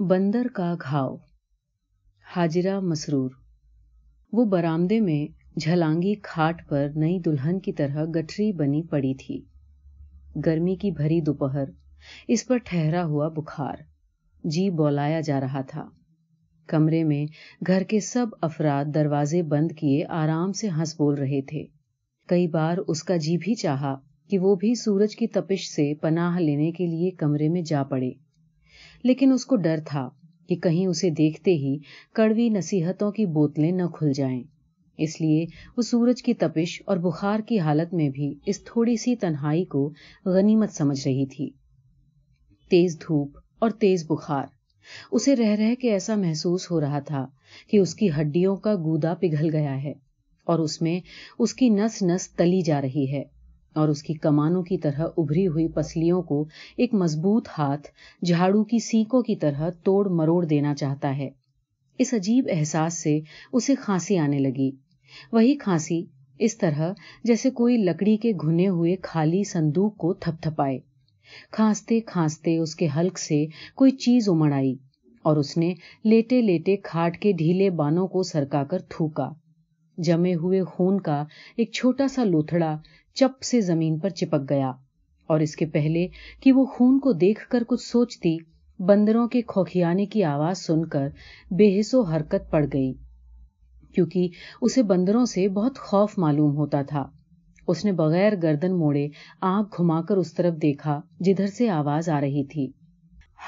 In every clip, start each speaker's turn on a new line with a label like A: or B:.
A: بندر کا گھاؤ۔ حاجرہ مسرور۔ وہ برامدے میں جھلانگی کھاٹ پر نئی دلہن کی طرح گٹھری بنی پڑی تھی۔ گرمی کی بھری دوپہر۔ اس پر ٹھہرا ہوا بخار۔ جی بولایا جا رہا تھا۔ کمرے میں گھر کے سب افراد دروازے بند کیے آرام سے ہنس بول رہے تھے۔ کئی بار اس کا جی بھی چاہا کہ وہ بھی سورج کی تپش سے پناہ لینے کے لیے کمرے میں جا پڑے۔ لیکن اس کو ڈر تھا کہ کہیں اسے دیکھتے ہی کڑوی نصیحتوں کی بوتلیں نہ کھل جائیں۔ اس لیے وہ سورج کی تپش اور بخار کی حالت میں بھی اس تھوڑی سی تنہائی کو غنیمت سمجھ رہی تھی۔ تیز دھوپ اور تیز بخار۔ اسے رہ رہ کے ایسا محسوس ہو رہا تھا کہ اس کی ہڈیوں کا گودا پگھل گیا ہے اور اس میں اس کی نس نس تلی جا رہی ہے۔ اور اس کی کمانوں کی طرح ابری ہوئی پسلیوں کو ایک مضبوط ہاتھ جھاڑو کی سینکوں کی طرح توڑ مروڑ دینا چاہتا ہے۔ اس عجیب احساس سے اسے کھانسی آنے لگی۔ وہی کھانسی اس طرح جیسے کوئی لکڑی کے گھنے ہوئے خالی صندوق کو تھپ تھپائے۔ کھانستے کھانستے اس کے حلق سے کوئی چیز امڑ آئی اور اس نے لیٹے لیٹے کھاٹ کے ڈھیلے بانوں کو سرکا کر تھوکا۔ جمے ہوئے خون کا ایک چھوٹا سا لوتھڑا چپ سے زمین پر چپک گیا اور اس کے پہلے کہ وہ خون کو دیکھ کر کچھ سوچتی، بندروں کے کھوکھیانے کی آواز سن کر بے حص و حرکت پڑ گئی، کیونکہ اسے بندروں سے بہت خوف معلوم ہوتا تھا۔ اس نے بغیر گردن موڑے آنکھ گھما کر اس طرف دیکھا جدھر سے آواز آ رہی تھی۔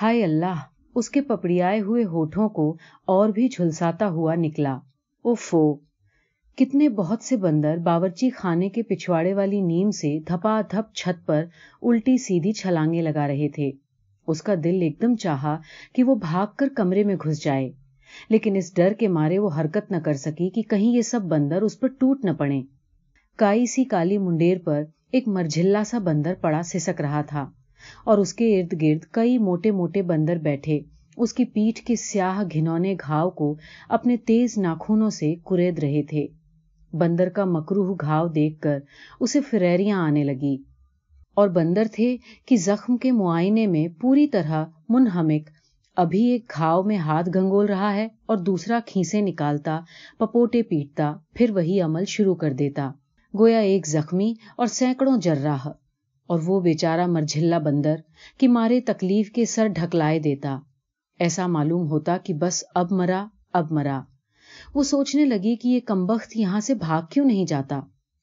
A: ہائے اللہ، اس کے پپڑیائے ہوئے ہوٹھوں کو اور بھی جھلساتا ہوا نکلا۔ اوفو! کتنے بہت سے بندر باورچی خانے کے پچھواڑے والی نیم سے دھپا دھپ چھت پر الٹی سیدھی چھلانگیں لگا رہے تھے۔ اس کا دل ایک دم چاہا کہ وہ بھاگ کر کمرے میں گھس جائے۔ لیکن اس ڈر کے مارے وہ حرکت نہ کر سکی کہ کہیں یہ سب بندر اس پر ٹوٹ نہ پڑے کائی سی کالی منڈیر پر ایک مرجھلا سا بندر پڑا سسک رہا تھا اور اس کے ارد گرد کئی موٹے موٹے بندر بیٹھے۔ اس کی پیٹھ کے سیاہ گھنونے گھاؤ کو اپنے تیز ناخونوں سے کرید رہے تھے۔ بندر کا مکروح گھاؤ دیکھ کر اسے فریریاں آنے لگی اور بندر تھے کہ زخم کے معائنے میں پوری طرح منہمک۔ ابھی ایک گھاؤ میں ہاتھ گھنگول رہا ہے اور دوسرا کھینسے نکالتا، پپوٹے پیٹتا، پھر وہی عمل شروع کر دیتا۔ گویا ایک زخمی اور سینکڑوں جر رہا اور وہ بیچارہ مرجھلا بندر کہ مارے تکلیف کے سر ڈھکلائے دیتا۔ ایسا معلوم ہوتا کہ بس اب مرا اب مرا۔ وہ سوچنے لگی کہ یہ کمبخت یہاں سے بھاگ کیوں نہیں جاتا؟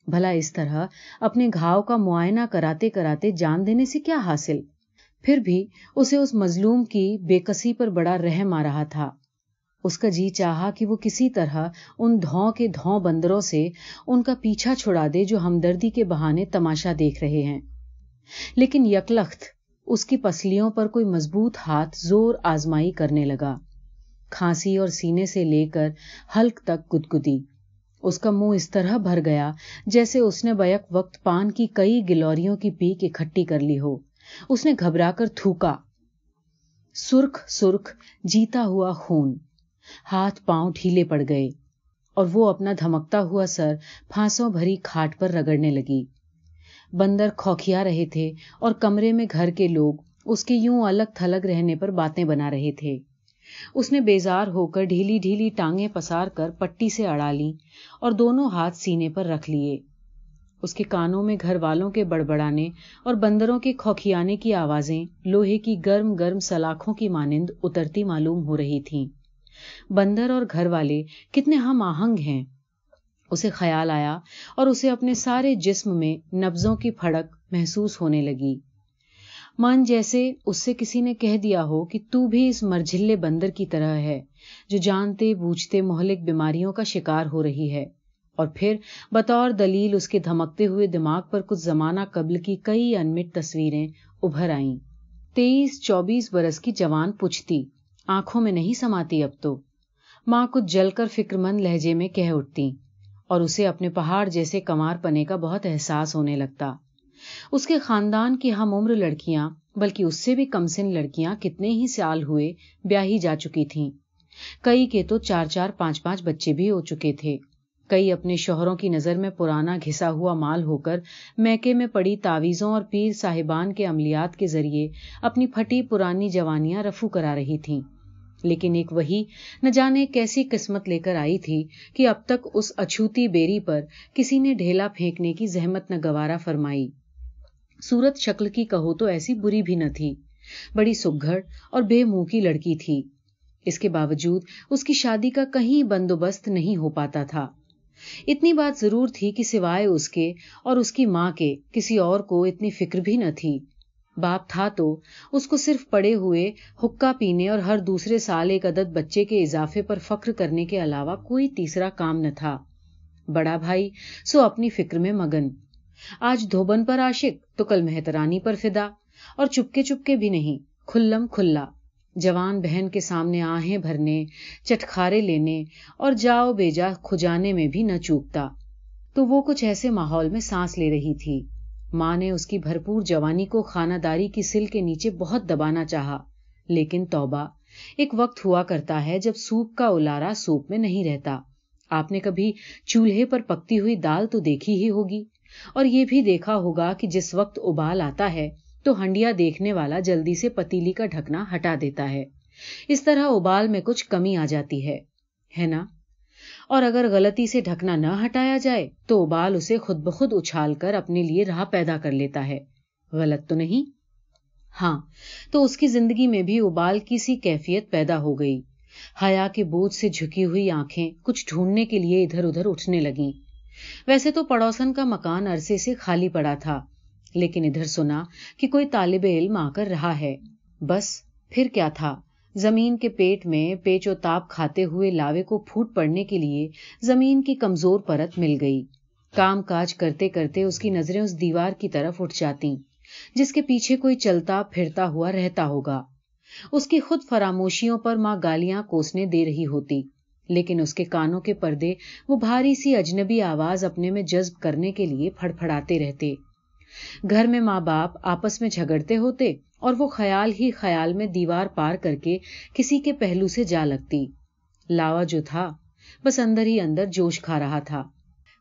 A: بھلا اس طرح اپنے گھاؤ کا معائنہ کراتے کراتے جان دینے سے کیا حاصل؟ پھر بھی اسے اس مظلوم کی بے کسی پر بڑا رحم آ رہا تھا۔ اس کا جی چاہا کہ وہ کسی طرح ان دھوں کے دھوں بندروں سے ان کا پیچھا چھڑا دے جو ہمدردی کے بہانے تماشا دیکھ رہے ہیں۔ لیکن یکلخت اس کی پسلیوں پر کوئی مضبوط ہاتھ زور آزمائی کرنے لگا۔ کھانسی اور سینے سے لے کر حلق تک گدگدی۔ اس کا منہ اس طرح بھر گیا جیسے اس نے بیک وقت پان کی کئی گلوریوں کی پیک اکٹھی کر لی ہو۔ اس نے گھبرا کر تھوکا۔ سرخ سرخ جیتا ہوا خون۔ ہاتھ پاؤں ڈھیلے پڑ گئے اور وہ اپنا دھمکتا ہوا سر پھانسوں بھری کھاٹ پر رگڑنے لگی۔ بندر کھوکھیا رہے تھے اور کمرے میں گھر کے لوگ اس کے یوں الگ تھلگ رہنے پر باتیں بنا رہے تھے۔ اس نے بیزار ہو کر ڈھیلی ڈھیلی ٹانگیں پسار کر پٹی سے اڑا لیں اور دونوں ہاتھ سینے پر رکھ لیے۔ اس کے کانوں میں گھر والوں کے بڑبڑانے اور بندروں کے کھوکھیانے کی آوازیں لوہے کی گرم گرم سلاخوں کی مانند اترتی معلوم ہو رہی تھیں۔ بندر اور گھر والے کتنے ہم آہنگ ہیں۔ اسے خیال آیا اور اسے اپنے سارے جسم میں نبزوں کی پھڑک محسوس ہونے لگی۔ مان جیسے اس سے کسی نے کہہ دیا ہو کہ تو بھی اس مرجلے بندر کی طرح ہے، جو جانتے، بوجھتے، مہلک بیماریوں کا شکار ہو رہی ہے۔ اور پھر بطور دلیل اس کے دھمکتے ہوئے دماغ پر کچھ زمانہ قبل کی کئی انمٹ تصویریں ابھر آئیں۔ تیئیس، چوبیس برس کی جوان پوچھتی، آنکھوں میں نہیں سماتی اب تو؟ ماں کچھ جل کر فکر مند لہجے میں کہہ اٹھتی اور اسے اپنے پہاڑ جیسے کمار پنے کا بہت احساس ہونے لگتا۔ اس کے خاندان کی ہم عمر لڑکیاں، بلکہ اس سے بھی کم سن لڑکیاں کتنے ہی سال ہوئے بیا ہی جا چکی تھیں۔ کئی کے تو چار چار پانچ پانچ بچے بھی ہو چکے تھے۔ کئی اپنے شوہروں کی نظر میں پرانا گھسا ہوا مال ہو کر میکے میں پڑی تعویزوں اور پیر صاحبان کے عملیات کے ذریعے اپنی پھٹی پرانی جوانیاں رفو کرا رہی تھیں۔ لیکن ایک وہی نہ جانے کیسی قسمت لے کر آئی تھی کہ اب تک اس اچھوتی بیری پر کسی نے ڈھیلا پھینکنے کی زحمت نہ گوارا فرمائی۔ سورت شکل کی کہو تو ایسی بری بھی نہ تھی۔ بڑی سگھڑ اور بے منہ کی لڑکی تھی۔ اس کے باوجود اس کی شادی کا کہیں بندوبست نہیں ہو پاتا تھا۔ اتنی بات ضرور تھی کہ سوائے اس کے اور اس کی ماں کے کسی اور کو اتنی فکر بھی نہ تھی۔ باپ تھا تو اس کو صرف پڑے ہوئے حکا پینے اور ہر دوسرے سال ایک عدد بچے کے اضافے پر فخر کرنے کے علاوہ کوئی تیسرا کام نہ تھا۔ بڑا بھائی سو اپنی فکر میں مگن۔ آج دھوبن پر عاشق تو کل مہترانی پر فدا، اور چپکے چپکے بھی نہیں، کھلم کھلا۔ جوان بہن کے سامنے آہیں بھرنے چٹکارے لینے، اور جاؤ بیجا کھجانے میں بھی نہ چوکتا۔ تو وہ کچھ ایسے ماحول میں سانس لے رہی تھی۔ ماں نے اس کی بھرپور جوانی کو خانہ داری کی سل کے نیچے بہت دبانا چاہا۔ لیکن توبہ ایک وقت ہوا کرتا ہے جب سوپ کا الارا سوپ میں نہیں رہتا۔ آپ نے کبھی چولہے پر پکتی ہوئی دال تو دیکھی ہی ہوگی۔ اور یہ بھی دیکھا ہوگا کہ جس وقت ابال آتا ہے تو ہنڈیا دیکھنے والا جلدی سے پتیلی کا ڈھکنا ہٹا دیتا ہے۔ اس طرح ابال میں کچھ کمی آ جاتی ہے ہے نا؟ اور اگر غلطی سے ڈھکنا نہ ہٹایا جائے تو ابال اسے خود بخود اچھال کر اپنے لیے راہ پیدا کر لیتا ہے۔ غلط تو نہیں؟ ہاں تو اس کی زندگی میں بھی ابال کی سی کیفیت پیدا ہو گئی۔ حیا کے بوجھ سے جھکی ہوئی آنکھیں کچھ ڈھونڈنے کے لیے ادھر ادھر اٹھنے لگیں۔ ویسے تو پڑوسن کا مکان عرصے سے خالی پڑا تھا، لیکن ادھر سنا کہ کوئی طالب علم آ کر رہا ہے۔ بس، پھر کیا تھا؟ زمین کے پیٹ میں پیچ و تاپ کھاتے ہوئے لاوے کو پھوٹ پڑنے کے لیے زمین کی کمزور پرت مل گئی۔ کام کاج کرتے کرتے اس کی نظریں اس دیوار کی طرف اٹھ جاتی جس کے پیچھے کوئی چلتا پھرتا ہوا رہتا ہوگا۔ اس کی خود فراموشیوں پر ماں گالیاں کوسنے دے رہی ہوتی، لیکن اس کے کانوں کے پردے وہ بھاری سی اجنبی آواز اپنے میں جذب کرنے کے لیے پھڑ پھڑاتے رہتے۔ گھر میں ماں باپ آپس میں جھگڑتے ہوتے اور وہ خیال ہی خیال میں دیوار پار کر کے کسی کے پہلو سے جا لگتی۔ لاوا جو تھا، بس اندر ہی اندر جوش کھا رہا تھا۔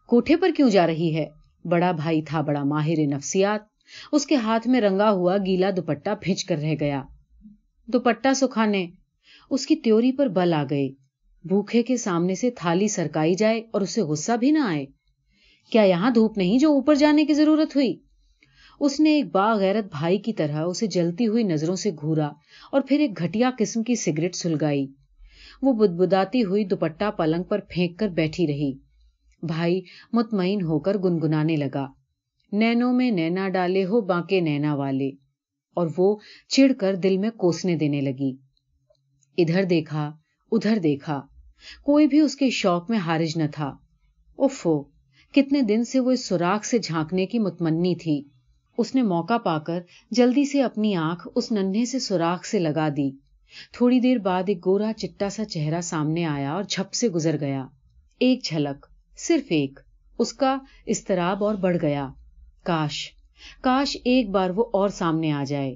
A: کوٹھے پر کیوں جا رہی ہے؟ بڑا بھائی تھا، بڑا ماہر نفسیات۔ اس کے ہاتھ میں رنگا ہوا گیلا دوپٹا پھینچ کر رہ گیا۔ دوپٹا سکھانے۔ اس کی تیوری پر بل آ گئے۔ بھوکھے کے سامنے سے تھالی سرکائی جائے اور اسے غصہ بھی نہ آئے۔ کیا یہاں دھوپ نہیں جو اوپر جانے کی ضرورت ہوئی؟ اس نے ایک باغیرت بھائی کی طرح اسے جلتی ہوئی نظروں سے گھورا اور پھر ایک گھٹیا قسم کی سگریٹ سلگائی۔ وہ بدبداتی ہوئی دوپٹا پلنگ پر پھینک کر بیٹھی رہی۔ بھائی مطمئن ہو کر گنگنانے لگا۔ نینوں میں نینا ڈالے ہو باقے نینا والے۔ اور وہ چڑ کر دل میں کوسنے دینے لگی۔ ادھر دیکھا ادھر دیکھا۔ کوئی بھی اس کے شوق میں حارج نہ تھا۔ افو کتنے دن سے وہ اس سوراخ سے جھانکنے کی متمنی تھی۔ اس نے موقع پا کر جلدی سے اپنی آنکھ اس ننھے سے سوراخ سے لگا دی۔ تھوڑی دیر بعد ایک گورا چٹا سا چہرہ سامنے آیا اور جھپ سے گزر گیا۔ ایک جھلک، صرف ایک، اس کا استراب اور بڑھ گیا۔ کاش! کاش ایک بار وہ اور سامنے آ جائے۔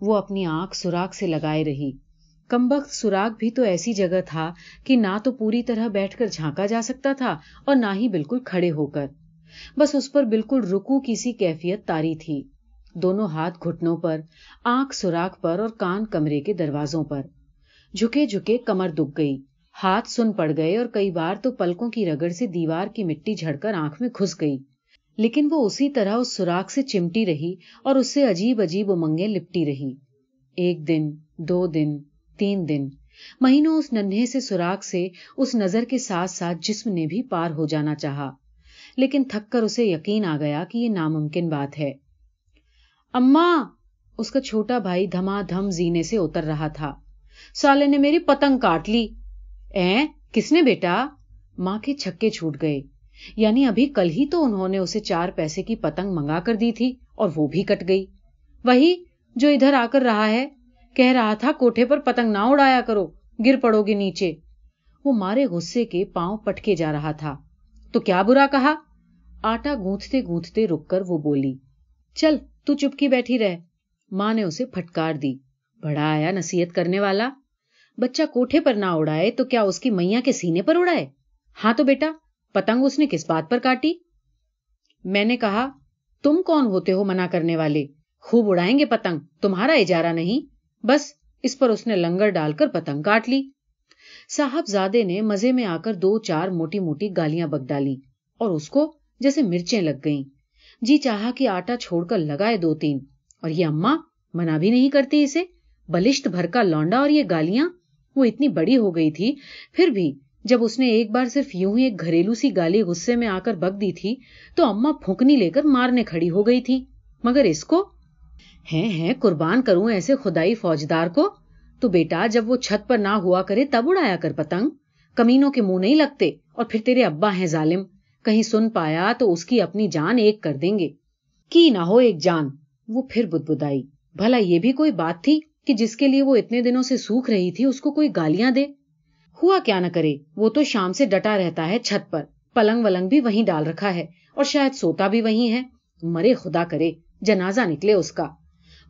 A: وہ اپنی آنکھ سوراخ سے لگائے رہی۔ کمبخت سوراخ بھی تو ایسی جگہ تھا کہ نہ تو پوری طرح بیٹھ کر جھانکا جا سکتا تھا اور نہ ہی بالکل کھڑے ہو کر۔ بس اس پر بالکل رکو کی سی کیفیت تاری تھی۔ دونوں ہاتھ گھٹنوں پر، آنکھ سوراخ پر اور کان کمرے کے دروازوں پر۔ جھکے جھکے کمر دکھ گئی۔ ہاتھ سن پڑ گئے اور کئی بار تو پلکوں کی رگڑ سے دیوار کی مٹی جھڑ کر آنکھ میں گھس گئی۔ لیکن وہ اسی طرح اس سوراخ سے چمٹی رہی اور اس سے عجیب عجیب امنگیں لپٹی رہی۔ ایک دن، دو دن، تین دن، مہینوں اس ننھے سے سوراخ سے اس نظر کے ساتھ ساتھ جسم نے بھی پار ہو جانا چاہا۔ لیکن تھک کر اسے یقین آ گیا کہ یہ ناممکن بات ہے۔ اما اس کا چھوٹا بھائی دھما دھم زینے سے اتر رہا تھا۔ سالے نے میری پتنگ کاٹ لی۔ اے کس نے بیٹا؟ ماں کے چھکے چھوٹ گئے۔ یعنی ابھی کل ہی تو انہوں نے اسے چار پیسے کی پتنگ منگا کر دی تھی اور وہ بھی کٹ گئی۔ وہی جو ادھر آ کر رہا ہے، کہہ رہا تھا کوٹھے پر پتنگ نہ اڑایا کرو، گر پڑو گے نیچے۔ وہ مارے غصے کے پاؤں پٹکے جا رہا تھا۔ تو کیا برا کہا؟ آٹا گونتتے گونتتے رک کر وہ بولی، چل تو چپکی بیٹھی رہ۔ ماں نے اسے پھٹکار دی۔ بڑا آیا نصیحت کرنے والا۔ بچہ کوٹھے پر نہ اڑائے تو کیا اس کی میاں کے سینے پر اڑائے؟ ہاں تو بیٹا پتنگ اس نے کس بات پر کاٹی؟ میں نے کہا، تم کون ہوتے ہو منع کرنے والے؟ خوب اڑائیں گے پتنگ، تمہارا اجارہ نہیں۔ بس، اس پر اس نے لنگر ڈال کر پتنگ کاٹ لی۔ صاحب زادے نے مزے میں آ کر دو چار موٹی موٹی گالیاں بک ڈالی اور اس کو جیسے مرچیں لگ گئیں۔ جی چاہا کہ آٹا چھوڑ کر لگائے دو تین۔ اور یہ اما منا بھی نہیں کرتی اسے؟ بلشت بھر کا لونڈا اور یہ گالیاں، وہ اتنی بڑی ہو گئی تھی، پھر بھی جب اس نے ایک بار صرف یوں ہی ایک گھریلو سی گالی غصے میں آ کر بک دی تھی تو اما پھونکنی لے کر مارنے کھڑی ہو گئی تھی۔ مگر اس کو ہیں ہیں، قربان کروں ایسے خدائی فوجدار کو۔ تو بیٹا، جب وہ چھت پر نہ ہوا کرے تب اڑایا کر پتنگ۔ کمینوں کے منہ نہیں لگتے اور پھر تیرے ابا ہیں ظالم۔ کہیں سن پایا تو اس کی اپنی جان ایک کر دیں گے۔ کی نہ ہو ایک جان۔ وہ پھر بد بدائی بھلا یہ بھی کوئی بات تھی کہ جس کے لیے وہ اتنے دنوں سے سوکھ رہی تھی، اس کو کوئی گالیاں دے۔ ہوا کیا نہ کرے، وہ تو شام سے ڈٹا رہتا ہے چھت پر۔ پلنگ ولنگ بھی وہیں ڈال رکھا ہے اور شاید سوتا بھی وہیں ہے۔ مرے خدا کرے، جنازہ نکلے اس کا۔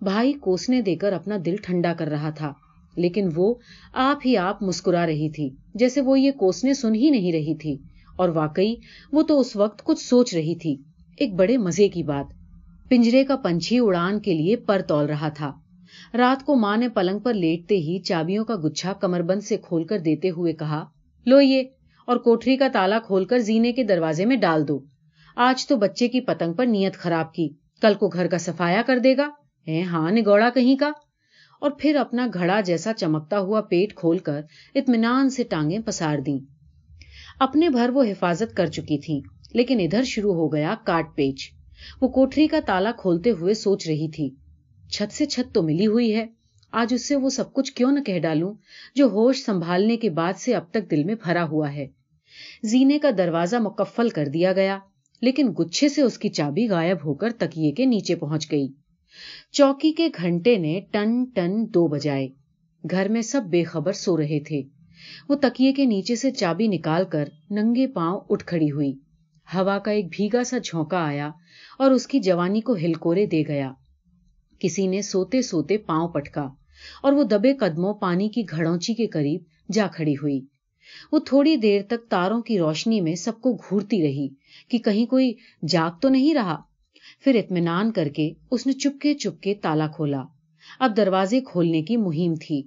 A: بھائی کوسنے دے کر اپنا دل ٹھنڈا کر رہا تھا، لیکن وہ آپ ہی آپ مسکرا رہی تھی، جیسے وہ یہ کوسنے سن ہی نہیں رہی تھی۔ اور واقعی وہ تو اس وقت کچھ سوچ رہی تھی۔ ایک بڑے مزے کی بات۔ پنجرے کا پنچھی اڑان کے لیے پر تول رہا تھا۔ رات کو ماں نے پلنگ پر لیٹتے ہی چابیوں کا گچھا کمر بند سے کھول کر دیتے ہوئے کہا، لو یہ، اور کوٹری کا تالا کھول کر زینے کے دروازے میں ڈال دو۔ آج تو بچے کی پتنگ پر نیت خراب کی۔ کل کو گھر کا سفایا کر دے گا۔ ہاں نگوڑا کہیں کا۔ اور پھر اپنا گھڑا جیسا چمکتا ہوا پیٹ کھول کر اطمینان سے ٹانگیں پسار دیں۔ اپنے بھر وہ حفاظت کر چکی تھی، لیکن ادھر شروع ہو گیا کاٹ پیچ۔ وہ کوٹری کا تالا کھولتے ہوئے سوچ رہی تھی۔ چھت سے چھت تو ملی ہوئی ہے۔ آج اس سے وہ سب کچھ کیوں نہ کہہ ڈالوں جو ہوش سنبھالنے کے بعد سے اب تک دل میں بھرا ہوا ہے۔ زینے کا دروازہ مکفل کر دیا گیا، لیکن گچھے سے اس کی چابی غائب ہو کر تکیے کے نیچے پہنچ گئی۔ چوکی کے گھنٹے نے ٹن ٹن دو بجائے۔ گھر میں سب بے خبر سو رہے تھے۔ وہ تکیے کے نیچے سے چابی نکال کر ننگے پاؤں اٹھ کھڑی ہوئی۔ ہوا کا ایک بھیگا سا جھونکا آیا اور اس کی جوانی کو ہلکورے دے گیا۔ کسی نے سوتے سوتے پاؤں پٹکا اور وہ دبے قدموں پانی کی گھڑونچی کے قریب جا کھڑی ہوئی۔ وہ تھوڑی دیر تک تاروں کی روشنی میں سب کو گھورتی رہی کہ کہیں کوئی جاگ تو نہیں رہا۔ پھر اطمینان کر کے اس نے چپکے چپکے تالا کھولا۔ اب دروازے کھولنے کی مہم تھی،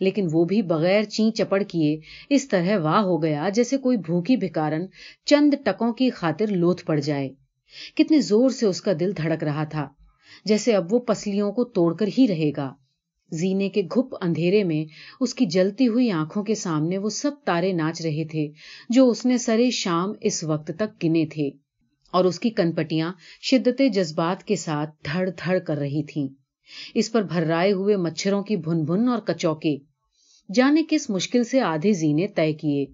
A: لیکن وہ بھی بغیر چین چپڑ کیے اس طرح واہ ہو گیا جیسے کوئی بھوکی بھکارن چند ٹکوں کی خاطر لوت پڑ جائے۔ کتنے زور سے اس کا دل دھڑک رہا تھا۔ جیسے اب وہ پسلیوں کو توڑ کر ہی رہے گا۔ زینے کے گھپ اندھیرے میں اس کی جلتی ہوئی آنکھوں کے سامنے وہ سب تارے ناچ رہے تھے جو اس نے سرے شام اس وقت تک گنے تھے اور اس کی کنپٹیاں شدت جذبات کے ساتھ دھڑ دھڑ کر رہی تھیں۔ اس پر بھرائے ہوئے مچھروں کی بھن بھن اور کچوکے۔ جانے کس مشکل سے آدھے زینے طے کیے۔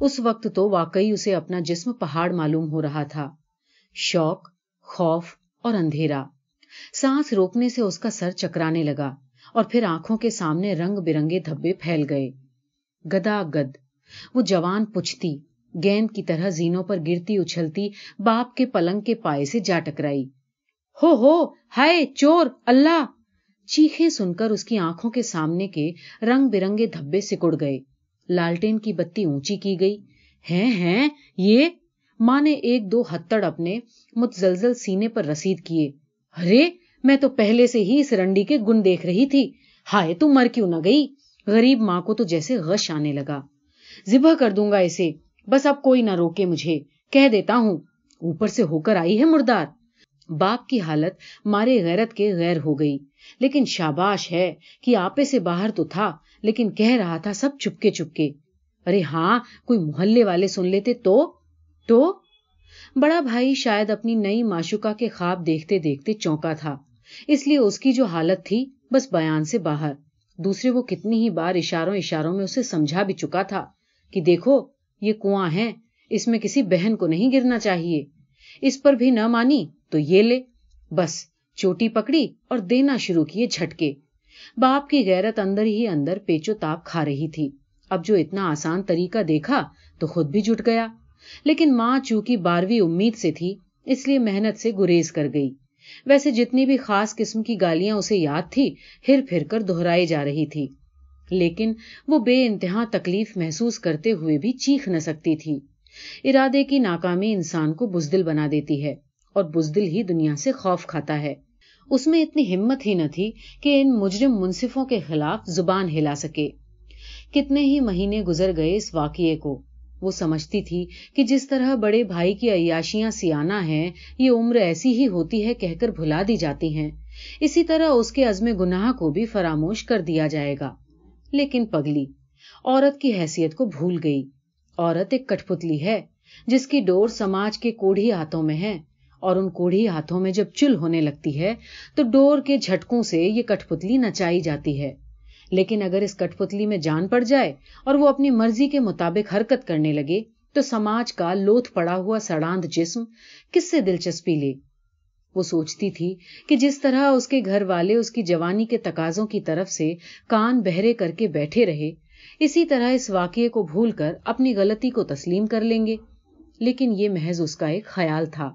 A: اس وقت تو واقعی اسے اپنا جسم پہاڑ معلوم ہو رہا تھا۔ شوق، خوف اور اندھیرا۔ سانس روکنے سے اس کا سر چکرانے لگا اور پھر آنکھوں کے سامنے رنگ برنگے دھبے پھیل گئے۔ گدا گد۔ وہ جوان پچھتی، گیند کی طرح زینوں پر گرتی اچھلتی باپ کے پلنگ کے پائے سے جا ٹکرائی۔ ہو ہو، ہائے، چور، اللہ! چیخے سن کر اس کی آنکھوں کے سامنے کے رنگ برنگے دھبے سکڑ گئے۔ لالٹین کی بتی اونچی کی گئی۔ ہیں ہیں، یہ؟ ماں نے ایک دو ہتڑ اپنے متزلزل سینے پر رسید کیے۔ ارے، میں تو پہلے سے ہی اس رنڈی کے گن دیکھ رہی تھی۔ ہائے، تو مر کیوں نہ گئی؟ غریب ماں کو تو جیسے غش آنے لگا۔ ذبح کر دوں گا اسے، بس اب کوئی نہ روکے مجھے۔ کہہ دیتا ہوں، اوپر سے ہو کر آئی ہے مردار۔ باپ کی حالت مارے غیرت کے غیر ہو گئی۔ لیکن شاباش ہے کہ آپے سے باہر تو تھا، لیکن کہہ رہا تھا سب چپکے چپکے۔ ارے ہاں کوئی محلے والے سن لیتے تو؟ تو؟ بڑا بھائی شاید اپنی نئی معشوقہ کے خواب دیکھتے دیکھتے چونکا تھا۔ اس لیے اس کی جو حالت تھی، بس بیان سے باہر۔ دوسرے وہ کتنی ہی بار اشاروں اشاروں میں اسے سمجھا بھی چکا تھا کہ دیکھو، یہ کنواں ہے اس میں کسی بہن کو نہیں گرنا چاہیے۔ اس پر بھی نہ مانی تو یہ لے۔ بس چوٹی پکڑی اور دینا شروع کیے جھٹکے۔ باپ کی غیرت اندر ہی اندر پیچو تاپ کھا رہی تھی۔ اب جو اتنا آسان طریقہ دیکھا تو خود بھی جٹ گیا۔ لیکن ماں چونکہ بارہویں امید سے تھی، اس لیے محنت سے گریز کر گئی۔ ویسے جتنی بھی خاص قسم کی گالیاں اسے یاد تھی، ہر پھر کر دہرائی جا رہی تھی۔ لیکن وہ بے انتہا تکلیف محسوس کرتے ہوئے بھی چیخ نہ سکتی تھی۔ ارادے کی ناکامی انسان کو بزدل بنا دیتی ہے اور بزدل ہی دنیا سے خوف کھاتا ہے۔ اس میں اتنی ہمت ہی نہ تھی کہ ان مجرم منصفوں کے خلاف زبان ہلا سکے۔ کتنے ہی مہینے گزر گئے اس واقعے کو۔ وہ سمجھتی تھی کہ جس طرح بڑے بھائی کی عیاشیاں سیانا ہیں، یہ عمر ایسی ہی ہوتی ہے کہہ کر بھلا دی جاتی ہیں۔ اسی طرح اس کے عزم گناہ کو بھی فراموش کر دیا جائے گا۔ لیکن پگلی، عورت کی حیثیت کو بھول گئی۔ عورت ایک کٹ پتلی ہے، جس کی ڈور سماج کے کوڑھی ہاتھوں میں ہے۔ اور ان کوڑھی ہاتھوں میں جب چل ہونے لگتی ہے، تو ڈور کے جھٹکوں سے یہ کٹ پتلی نچائی جاتی ہے۔ لیکن اگر اس کٹ پتلی میں جان پڑ جائے اور وہ اپنی مرضی کے مطابق حرکت کرنے لگے تو سماج کا لوتھ پڑا ہوا سڑاند جسم کس سے دلچسپی لے؟ وہ سوچتی تھی کہ جس طرح اس کے گھر والے اس کی جوانی کے تقاضوں کی طرف سے کان بہرے کر کے بیٹھے رہے، اسی طرح اس واقعے کو بھول کر اپنی غلطی کو تسلیم کر لیں گے، لیکن یہ محض اس کا ایک خیال تھا۔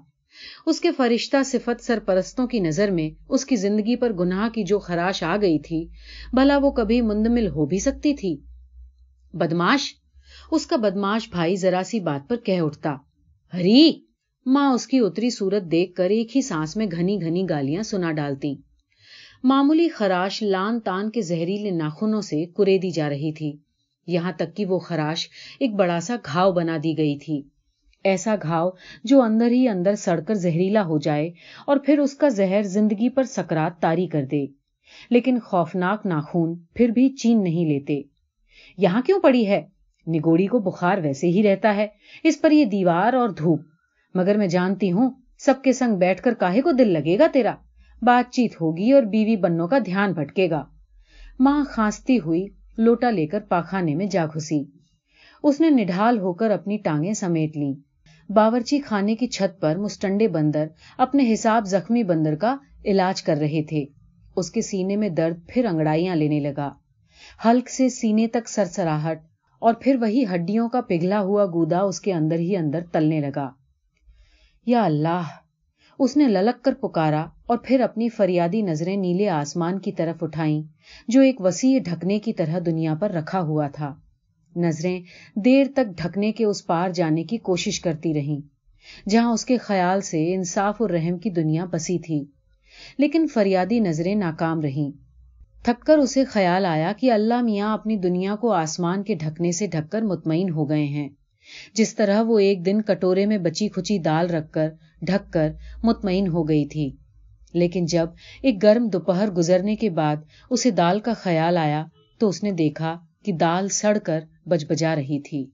A: اس کے فرشتہ صفت سرپرستوں کی نظر میں اس کی زندگی پر گناہ کی جو خراش آ گئی تھی، بھلا وہ کبھی مندمل ہو بھی سکتی تھی۔ بدماش؟ اس کا بدماش بھائی ذرا سی بات پر کہہ اٹھتا۔ ہری! ماں اس کی اتری صورت دیکھ کر ایک ہی سانس میں گھنی گھنی گالیاں سنا ڈالتی۔ معمولی خراش لان تان کے زہریلے ناخنوں سے کرے دی جا رہی تھی۔ یہاں تک کہ وہ خراش ایک بڑا سا گھاؤ بنا دی گئی تھی۔ ایسا گھاؤ جو اندر ہی اندر سڑ کر زہریلا ہو جائے اور پھر اس کا زہر زندگی پر سکرات تاری کر دے۔ لیکن خوفناک ناخون پھر بھی چین نہیں لیتے۔ یہاں کیوں پڑی ہے؟ نگوڑی کو بخار ویسے ہی رہتا ہے۔ اس پر یہ دیوار اور دھوپ۔ مگر میں جانتی ہوں، سب کے سنگ بیٹھ کر کاہے کو دل لگے گا تیرا؟ بات چیت ہوگی اور بیوی بنوں کا دھیان بھٹکے گا۔ ماں کھانستی ہوئی لوٹا لے کر پاخانے میں جا گھسی۔ اس نے نڈھال ہو کر اپنی ٹانگیں سمیٹ لیں۔ باورچی خانے کی چھت پر مسٹنڈے بندر اپنے حساب زخمی بندر کا علاج کر رہے تھے۔ اس کے سینے میں درد پھر انگڑائیاں لینے لگا۔ ہلک سے سینے تک سرسراہٹ اور پھر وہی ہڈیوں کا پگھلا ہوا گودا اس کے اندر ہی اندر تلنے لگا۔ یا اللہ، اس نے للک کر پکارا اور پھر اپنی فریادی نظریں نیلے آسمان کی طرف اٹھائیں، جو ایک وسیع ڈھکنے کی طرح دنیا پر رکھا ہوا تھا۔ نظریں دیر تک ڈھکنے کے اس پار جانے کی کوشش کرتی رہیں، جہاں اس کے خیال سے انصاف اور رحم کی دنیا بسی تھی۔ لیکن فریادی نظریں ناکام رہیں۔ تھک کر اسے خیال آیا کہ اللہ میاں اپنی دنیا کو آسمان کے ڈھکنے سے ڈھک کر مطمئن ہو گئے ہیں۔ جس طرح وہ ایک دن کٹورے میں بچی کھچی دال رکھ کر، ڈھک کر مطمئن ہو گئی تھی۔ لیکن جب ایک گرم دوپہر گزرنے کے بعد اسے دال کا خیال آیا تو اس نے دیکھا کہ دال سڑ کر بج بجا رہی تھی۔